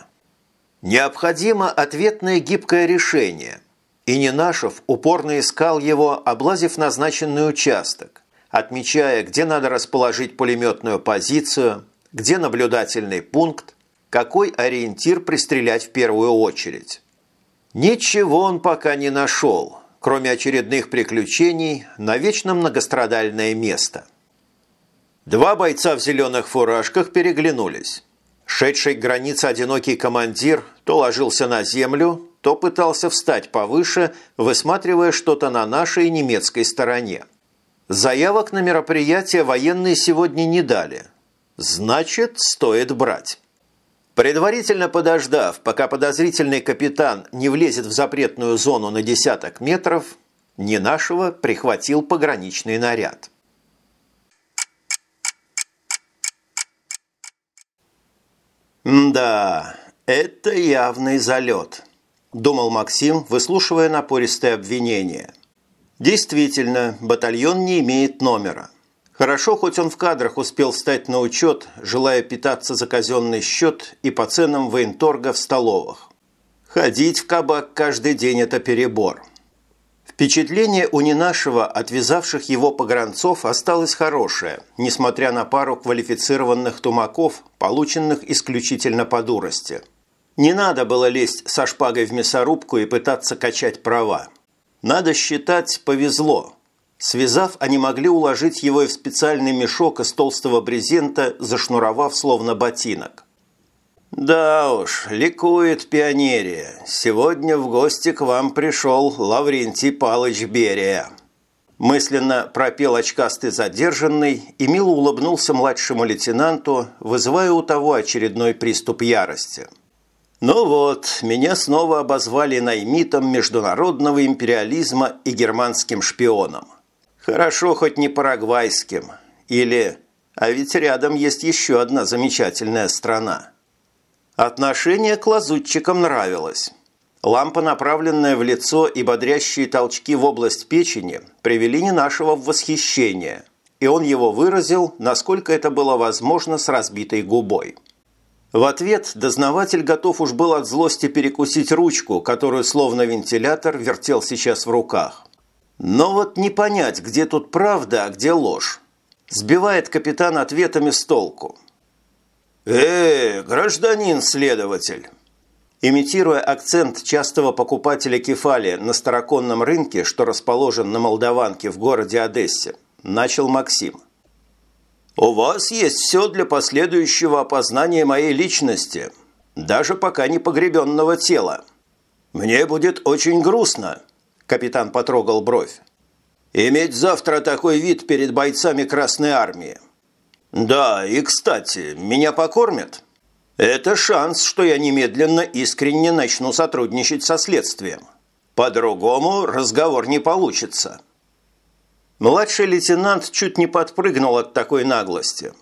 Необходимо ответное гибкое решение. И Ненашев упорно искал его, облазив назначенный участок, отмечая, где надо расположить пулеметную позицию, где наблюдательный пункт, какой ориентир пристрелять в первую очередь. Ничего он пока не нашел, кроме очередных приключений на вечно многострадальное место – Два бойца в зеленых фуражках переглянулись. Шедший к границе одинокий командир то ложился на землю, то пытался встать повыше, высматривая что-то на нашей немецкой стороне. Заявок на мероприятие военные сегодня не дали. Значит, стоит брать. Предварительно подождав, пока подозрительный капитан не влезет в запретную зону на десяток метров, не нашего прихватил пограничный наряд. «Да, это явный залет», – думал Максим, выслушивая напористые обвинения. «Действительно, батальон не имеет номера. Хорошо, хоть он в кадрах успел встать на учет, желая питаться за казенный счет и по ценам военторга в столовых. Ходить в кабак каждый день – это перебор». Впечатление у Ненашева от вязавших его погранцов осталось хорошее, несмотря на пару квалифицированных тумаков, полученных исключительно по дурости. Не надо было лезть со шпагой в мясорубку и пытаться качать права. Надо считать, повезло. Связав, они могли уложить его и в специальный мешок из толстого брезента, зашнуровав словно ботинок. «Да уж, ликует пионерия. Сегодня в гости к вам пришел Лаврентий Палыч Берия». Мысленно пропел очкастый задержанный и мило улыбнулся младшему лейтенанту, вызывая у того очередной приступ ярости. «Ну вот, меня снова обозвали наймитом международного империализма и германским шпионом. Хорошо хоть не парагвайским. Или «А ведь рядом есть еще одна замечательная страна». Отношение к лазутчикам нравилось. Лампа, направленная в лицо и бодрящие толчки в область печени, привели не нашего в восхищение, и он его выразил, насколько это было возможно, с разбитой губой. В ответ дознаватель готов уж был от злости перекусить ручку, которую словно вентилятор вертел сейчас в руках. Но вот не понять, где тут правда, а где ложь. Сбивает капитан ответами с толку. «Э, гражданин следователь!» Имитируя акцент частого покупателя кефали на староконном рынке, что расположен на Молдаванке в городе Одессе, начал Максим. «У вас есть все для последующего опознания моей личности, даже пока не погребенного тела. Мне будет очень грустно, Капитан потрогал бровь. «Иметь завтра такой вид перед бойцами Красной Армии. Да, и, кстати, меня покормят. Это шанс, что я немедленно искренне начну сотрудничать со следствием. По-другому разговор не получится». Младший лейтенант чуть не подпрыгнул от такой наглости.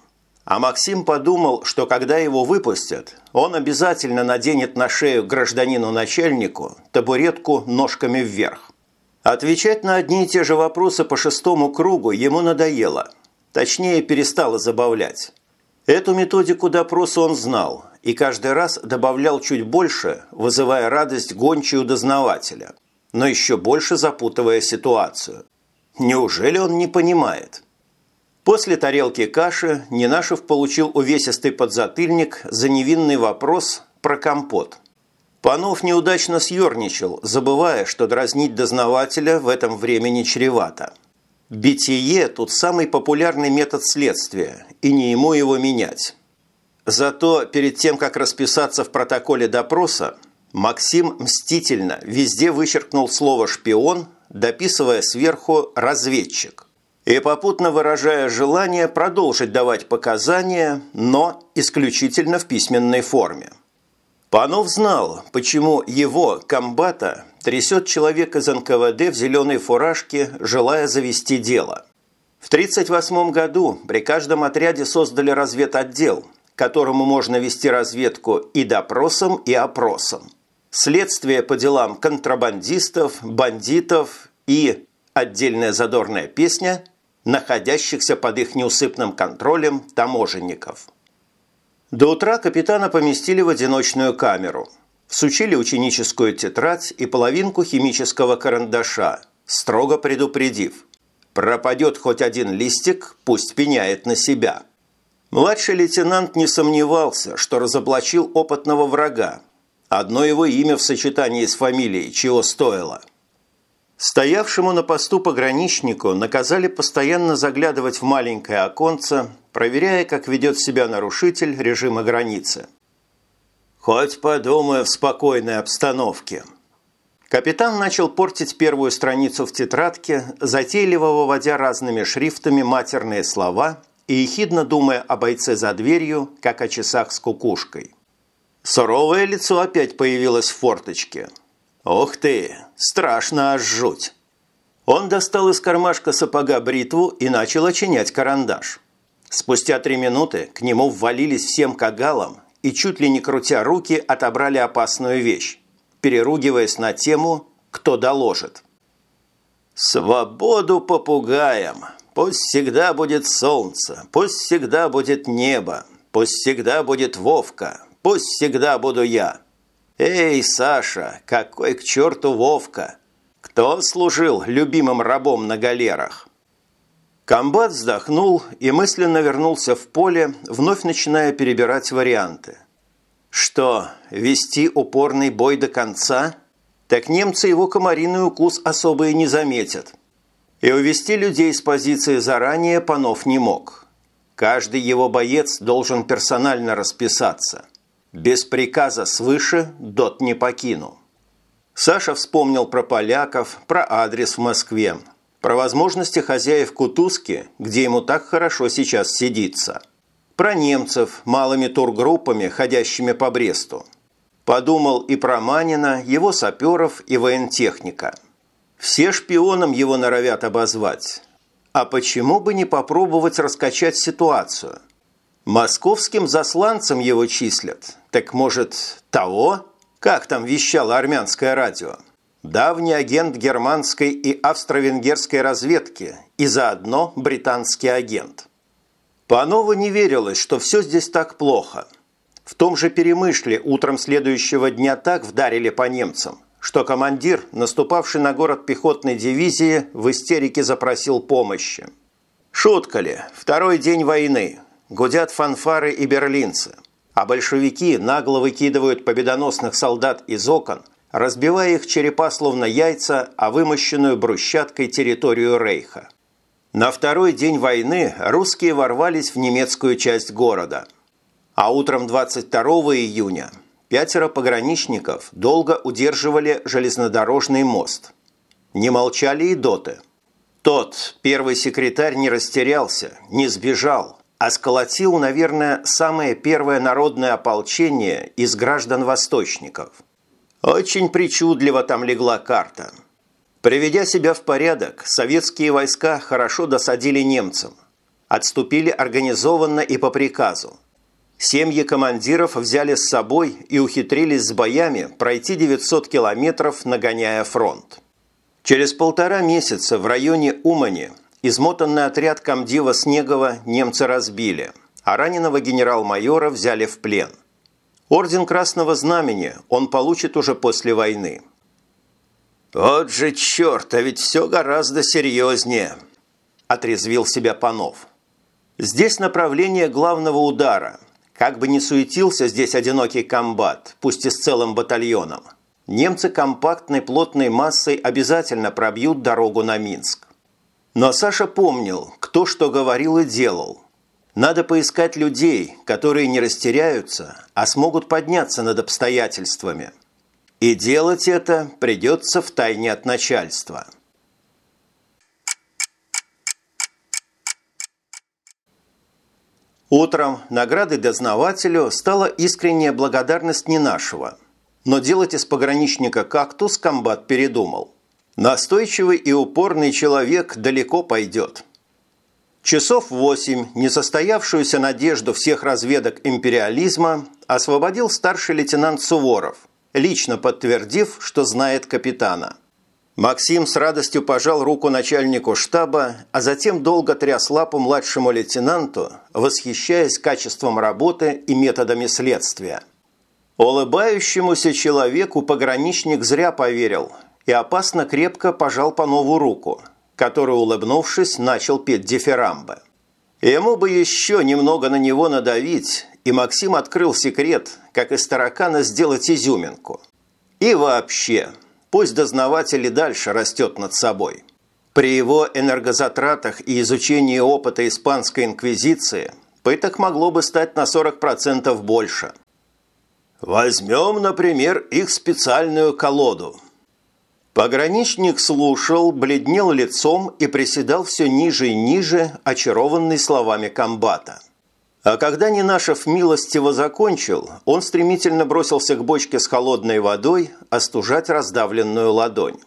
А Максим подумал, что когда его выпустят, он обязательно наденет на шею гражданину-начальнику табуретку ножками вверх. Отвечать на одни и те же вопросы по шестому кругу ему надоело. Точнее, перестало забавлять. Эту методику допроса он знал и каждый раз добавлял чуть больше, вызывая радость гончую дознавателя, но еще больше запутывая ситуацию. Неужели он не понимает? После тарелки каши Нинашев получил увесистый подзатыльник за невинный вопрос про компот – Панов неудачно съерничал, забывая, что дразнить дознавателя в этом времени чревато. Битие – тут самый популярный метод следствия, и не ему его менять. Зато перед тем, как расписаться в протоколе допроса, Максим мстительно везде вычеркнул слово «шпион», дописывая сверху «разведчик» и попутно выражая желание продолжить давать показания, но исключительно в письменной форме. Панов знал, почему его, комбата, трясет человек из НКВД в зеленой фуражке, желая завести дело. В 1938 году при каждом отряде создали разведотдел, которому можно вести разведку и допросом, и опросом. Следствие по делам контрабандистов, бандитов и, отдельная задорная песня, находящихся под их неусыпным контролем таможенников – до утра капитана поместили в одиночную камеру. Всучили ученическую тетрадь и половинку химического карандаша, строго предупредив. Пропадет хоть один листик, пусть пеняет на себя. Младший лейтенант не сомневался, что разоблачил опытного врага. Одно его имя в сочетании с фамилией чего стоило – Стоявшему на посту пограничнику наказали постоянно заглядывать в маленькое оконце, проверяя, как ведет себя нарушитель режима границы. «Хоть подумаю в спокойной обстановке». Капитан начал портить первую страницу в тетрадке, затейливо выводя разными шрифтами матерные слова и ехидно думая о бойце за дверью, как о часах с кукушкой. Суровое лицо опять появилось в форточке – «Ух ты! Страшно аж жуть!» Он достал из кармашка сапога бритву и начал очинять карандаш. Спустя три минуты к нему ввалились всем кагалом и, чуть ли не крутя руки, отобрали опасную вещь, переругиваясь на тему «Кто доложит?». «Свободу попугаям! Пусть всегда будет солнце, пусть всегда будет небо, пусть всегда будет Вовка, пусть всегда буду я!» «Эй, Саша, какой к черту Вовка? Кто служил любимым рабом на галерах?» Комбат вздохнул и мысленно вернулся в поле, вновь начиная перебирать варианты. Что, вести упорный бой до конца? Так немцы его комариный укус особо и не заметят. И увести людей с позиции заранее Панов не мог. Каждый его боец должен персонально расписаться – без приказа свыше дот не покину. Саша вспомнил про поляков, про адрес в Москве, про возможности хозяев Кутузки, где ему так хорошо сейчас сидится, про немцев малыми тургруппами, ходящими по Бресту. Подумал и про Манина, его саперов и воентехника. Все шпионом его норовят обозвать. а почему бы не попробовать раскачать ситуацию? Московским засланцем его числят. Так может, того? Как там вещало армянское радио? Давний агент германской и австро-венгерской разведки и заодно британский агент. Панову не верилось, что все здесь так плохо. В том же Перемышле утром следующего дня так вдарили по немцам, что командир, наступавший на город пехотной дивизии, в истерике запросил помощи. Шутка ли, второй день войны, гудят фанфары и берлинцы, а большевики нагло выкидывают победоносных солдат из окон, разбивая их черепа словно яйца, а вымощенную брусчаткой территорию Рейха. На второй день войны русские ворвались в немецкую часть города. А утром 22 июня пятеро пограничников долго удерживали железнодорожный мост. Не молчали и доты. Тот, первый секретарь, не растерялся, не сбежал, а наверное, самое первое народное ополчение из граждан-восточников. Очень причудливо там легла карта – Приведя себя в порядок, советские войска хорошо досадили немцам. Отступили организованно и по приказу. Семьи командиров взяли с собой и ухитрились с боями пройти 900 километров, нагоняя фронт. Через полтора месяца в районе Умани измотанный отряд комдива Снегова немцы разбили, а раненого генерал-майора взяли в плен. Орден Красного Знамени он получит уже после войны – «Вот же черт, а ведь все гораздо серьезнее!» – отрезвил себя Панов. «Здесь направление главного удара. Как бы ни суетился здесь одинокий комбат, пусть и с целым батальоном, немцы компактной плотной массой обязательно пробьют дорогу на Минск. Но Саша помнил, кто что говорил и делал. Надо поискать людей, которые не растеряются, а смогут подняться над обстоятельствами – и делать это придется втайне от начальства. Утром наградой дознавателю стала искренняя благодарность не нашего. Но делать из пограничника кактус комбат передумал. Настойчивый и упорный человек далеко пойдет. Часов восемь несостоявшуюся надежду всех разведок империализма освободил старший лейтенант Суворов – лично подтвердив, что знает капитана. Максим с радостью пожал руку начальнику штаба, а затем долго тряс лапу младшему лейтенанту, восхищаясь качеством работы и методами следствия. Улыбающемуся человеку пограничник зря поверил и опасно крепко пожал по нову руку, который, улыбнувшись, начал петь дифирамбы. Ему бы еще немного на него надавить, и Максим открыл секрет, как из таракана сделать изюминку. И вообще, пусть дознаватель и дальше растет над собой. При его энергозатратах и изучении опыта Испанской Инквизиции пыток могло бы стать на 40% больше. Возьмем, например, их специальную колоду. Пограничник слушал, бледнел лицом и приседал все ниже и ниже, очарованный словами комбата – а когда Нинашев милостиво закончил, он стремительно бросился к бочке с холодной водой остужать раздавленную ладонь.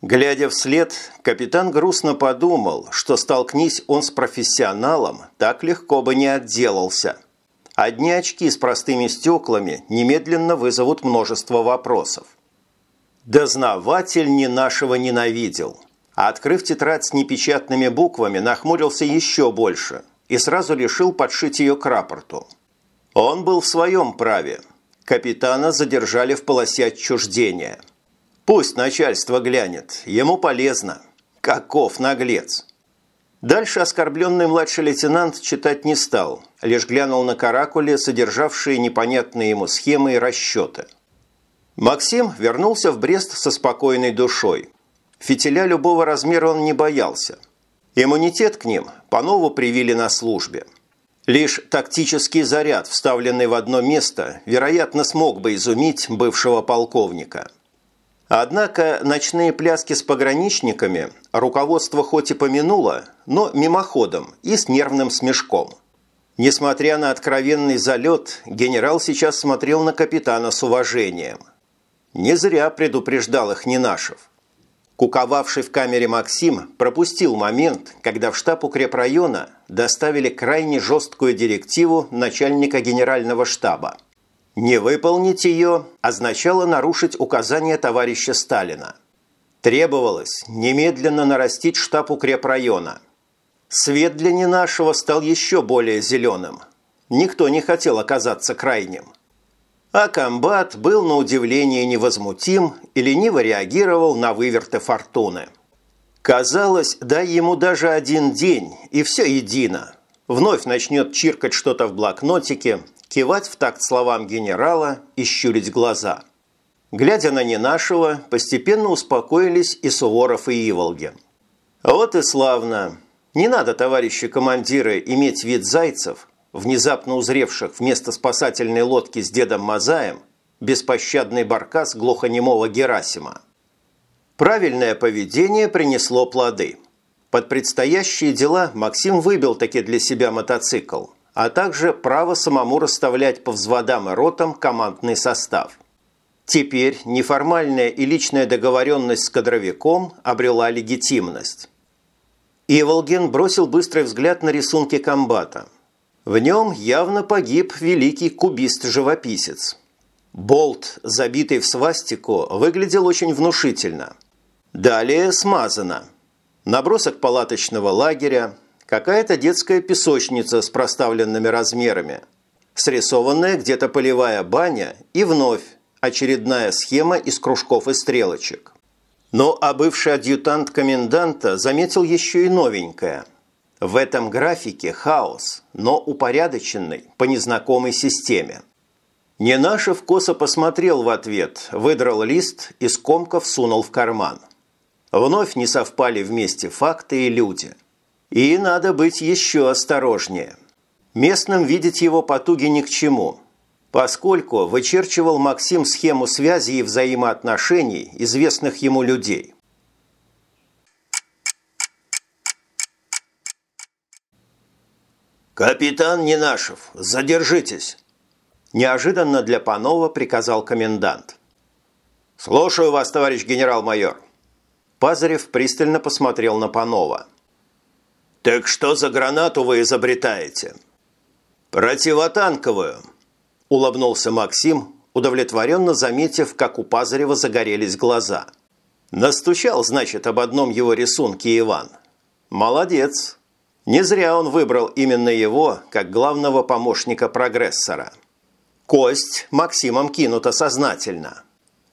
Глядя вслед, капитан грустно подумал, что столкнись он с профессионалом, так легко бы не отделался. Одни очки с простыми стеклами немедленно вызовут множество вопросов. Дознаватель не нашего ненавидел, открыв тетрадь с непечатными буквами, нахмурился еще больше – и сразу решил подшить ее к рапорту. Он был в своем праве. Капитана задержали в полосе отчуждения. Пусть начальство глянет, ему полезно. Каков наглец! Дальше оскорбленный младший лейтенант читать не стал, лишь глянул на каракуле, содержавшие непонятные ему схемы и расчеты. Максим вернулся в Брест со спокойной душой. Фитиля любого размера он не боялся – Иммунитет к ним по-нову привили на службе. Лишь тактический заряд, вставленный в одно место, вероятно, смог бы изумить бывшего полковника. Однако ночные пляски с пограничниками руководство хоть и помянуло, но мимоходом и с нервным смешком. Несмотря на откровенный залет, генерал сейчас смотрел на капитана с уважением. Не зря предупреждал их Нинашев. Куковавший в камере Максим пропустил момент, когда в штаб укрепрайона доставили крайне жесткую директиву начальника генерального штаба. Не выполнить ее означало нарушить указания товарища Сталина. Требовалось немедленно нарастить штаб укрепрайона. Свет для не нашего стал еще более зеленым. Никто не хотел оказаться крайним. А комбат был на удивление невозмутим и лениво реагировал на выверты фортуны. Казалось, дай ему даже один день, и все едино. Вновь начнет чиркать что-то в блокнотике, кивать в такт словам генерала и щурить глаза. Глядя на ненашего, постепенно успокоились и Суворов, и Иволги. Вот и славно. Не надо, товарищи командиры, иметь вид зайцев – внезапно узревших вместо спасательной лодки с дедом Мазаем беспощадный баркас глухонемого Герасима. Правильное поведение принесло плоды. Под предстоящие дела Максим выбил таки для себя мотоцикл, а также право самому расставлять по взводам и ротам командный состав. Теперь неформальная и личная договоренность с кадровиком обрела легитимность. Иволгин бросил быстрый взгляд на рисунки комбата – в нем явно погиб великий кубист-живописец. Болт, забитый в свастику, выглядел очень внушительно. Далее смазано. Набросок палаточного лагеря, какая-то детская песочница с проставленными размерами, срисованная где-то полевая баня и вновь очередная схема из кружков и стрелочек. Но а бывший адъютант коменданта заметил еще и новенькое – в этом графике хаос, но упорядоченный по незнакомой системе. Ненашев косо посмотрел в ответ, выдрал лист и скомков сунул в карман. Вновь не совпали вместе факты и люди. И надо быть еще осторожнее. Местным видеть его потуги ни к чему, поскольку вычерчивал Максим схему связи и взаимоотношений известных ему людей. «Капитан Ненашев, задержитесь!» Неожиданно для Панова приказал комендант. «Слушаю вас, товарищ генерал-майор». Пазарев пристально посмотрел на Панова. «Так что за гранату вы изобретаете?» «Противотанковую», – улыбнулся Максим, удовлетворенно заметив, как у Пазарева загорелись глаза. «Настучал, значит, об одном его рисунке Иван. Молодец, не зря он выбрал именно его как главного помощника прогрессора. Кость Максимом кинута сознательно.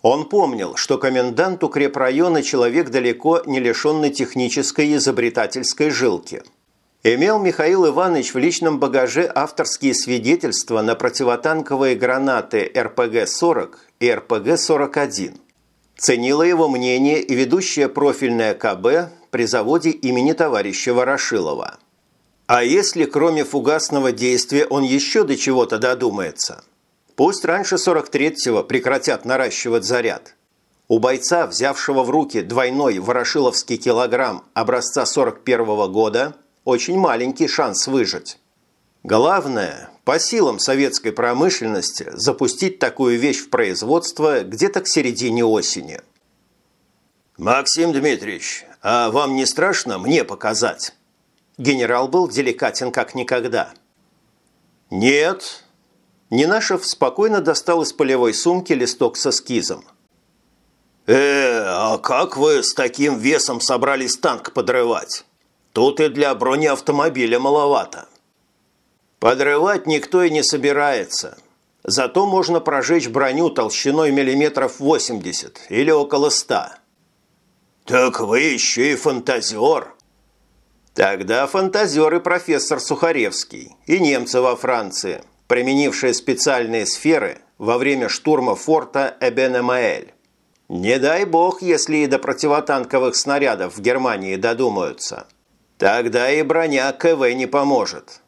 Он помнил, что комендант укрепрайона человек далеко не лишенный технической и изобретательской жилки. Имел Михаил Иванович в личном багаже авторские свидетельства на противотанковые гранаты РПГ-40 и РПГ-41. Ценила его мнение и ведущая профильная КБ при заводе имени товарища Ворошилова. А если кроме фугасного действия он еще до чего-то додумается? Пусть раньше 43-го прекратят наращивать заряд. У бойца, взявшего в руки двойной ворошиловский килограмм образца 41 -го года, очень маленький шанс выжить. Главное, по силам советской промышленности запустить такую вещь в производство где-то к середине осени. «Максим Дмитриевич, а вам не страшно мне показать?» Генерал был деликатен как никогда. «Нет». Нинашев спокойно достал из полевой сумки листок со эскизом. «Э, а как вы с таким весом собрались танк подрывать? Тут и для бронеавтомобиля маловато». «Подрывать никто и не собирается. Зато можно прожечь броню толщиной миллиметров 80 или около 100». «Так вы еще и фантазер!» Тогда фантазер и профессор Сухаревский, и немцы во Франции, применившие специальные сферы во время штурма форта Эбен-Эмаэль. Не дай бог, если и до противотанковых снарядов в Германии додумаются. Тогда и броня КВ не поможет.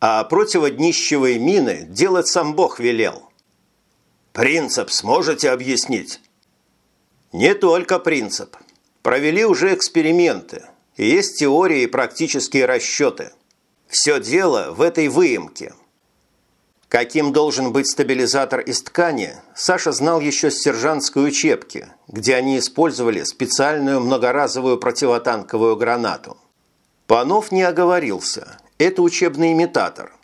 А противоднищевые мины делать сам Бог велел. Принцип сможете объяснить? Не только принцип. Провели уже эксперименты – есть теории и практические расчеты. Все дело в этой выемке. Каким должен быть стабилизатор из ткани, Саша знал еще с сержантской учебки, где они использовали специальную многоразовую противотанковую гранату. Панов не оговорился. Это учебный имитатор.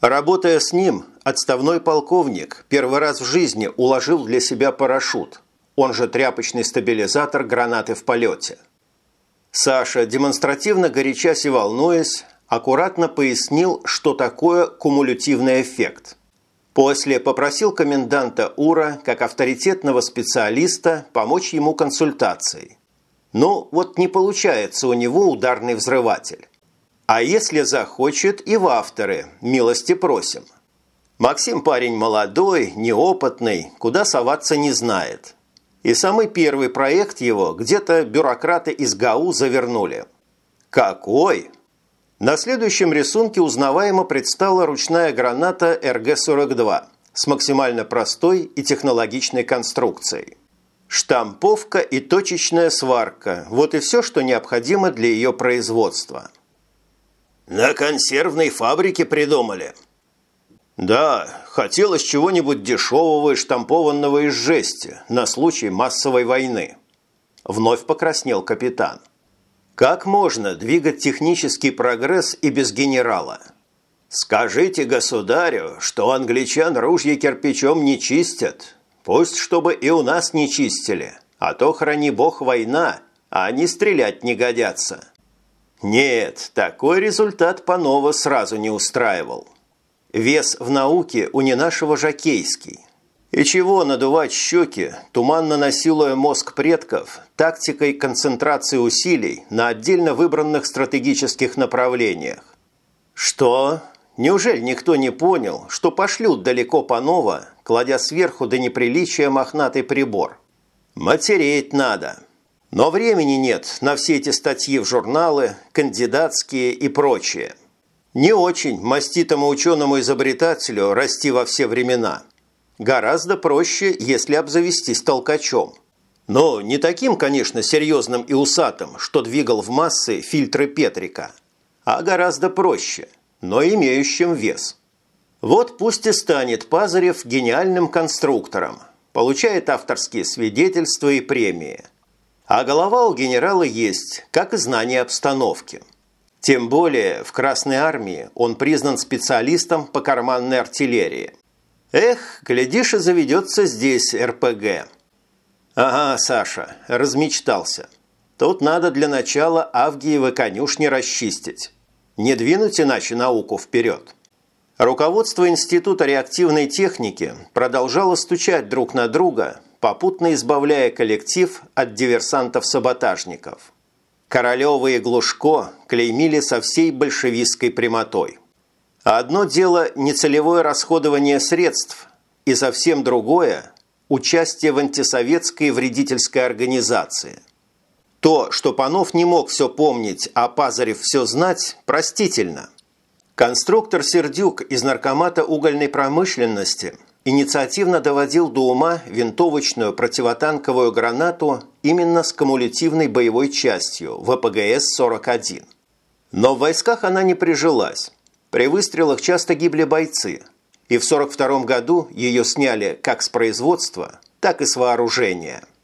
Работая с ним, отставной полковник первый раз в жизни уложил для себя парашют, он же тряпочный стабилизатор гранаты в полете. Саша, демонстративно горячась и волнуясь, аккуратно пояснил, что такое кумулятивный эффект. После попросил коменданта УРА, как авторитетного специалиста, помочь ему консультацией. Ну, вот не получается у него ударный взрыватель. А если захочет, и в авторы, милости просим. Максим парень молодой, неопытный, куда соваться не знает. И самый первый проект его где-то бюрократы из ГАУ завернули. Какой? На следующем рисунке узнаваемо предстала ручная граната РГ-42 с максимально простой и технологичной конструкцией. Штамповка и точечная сварка – вот и все, что необходимо для ее производства. «На консервной фабрике придумали?» «Да, хотелось чего-нибудь дешевого и штампованного из жести на случай массовой войны». Вновь покраснел капитан. Как можно двигать технический прогресс и без генерала? Скажите государю, что англичан ружья кирпичом не чистят. Пусть чтобы и у нас не чистили, а то, храни бог, война, а они стрелять не годятся. Нет, такой результат Панова сразу не устраивал. Вес в науке у не нашего жакейский. И чего надувать щеки, туманно насилуя мозг предков, тактикой концентрации усилий на отдельно выбранных стратегических направлениях? Что? Неужели никто не понял, что пошлют далеко Панова, кладя сверху до неприличия мохнатый прибор? Матереть надо. Но времени нет на все эти статьи в журналы, кандидатские и прочее. Не очень маститому ученому-изобретателю расти во все времена – Гораздо проще, если обзавестись толкачом. Но не таким, конечно, серьезным и усатым, что двигал в массы фильтры Петрика, а гораздо проще, но имеющим вес. Вот пусть и станет Пазарев гениальным конструктором, получает авторские свидетельства и премии. А голова у генерала есть, как и знание обстановки. Тем более в Красной армии он признан специалистом по карманной артиллерии. Эх, глядишь, и заведется здесь РПГ. Ага, Саша, размечтался. Тут надо для начала Авгиевы конюшни расчистить. Не двинуть иначе науку вперед. Руководство Института реактивной техники продолжало стучать друг на друга, попутно избавляя коллектив от диверсантов-саботажников. Королева и Глушко клеймили со всей большевистской прямотой – а одно дело – нецелевое расходование средств, и совсем другое – участие в антисоветской вредительской организации. То, что Панов не мог все помнить, а Пазарев все знать, простительно. Конструктор Сердюк из наркомата угольной промышленности инициативно доводил до ума винтовочную противотанковую гранату именно с кумулятивной боевой частью ВПГС-41. Но в войсках она не прижилась. При выстрелах часто гибли бойцы, и в 1942 году ее сняли как с производства, так и с вооружения –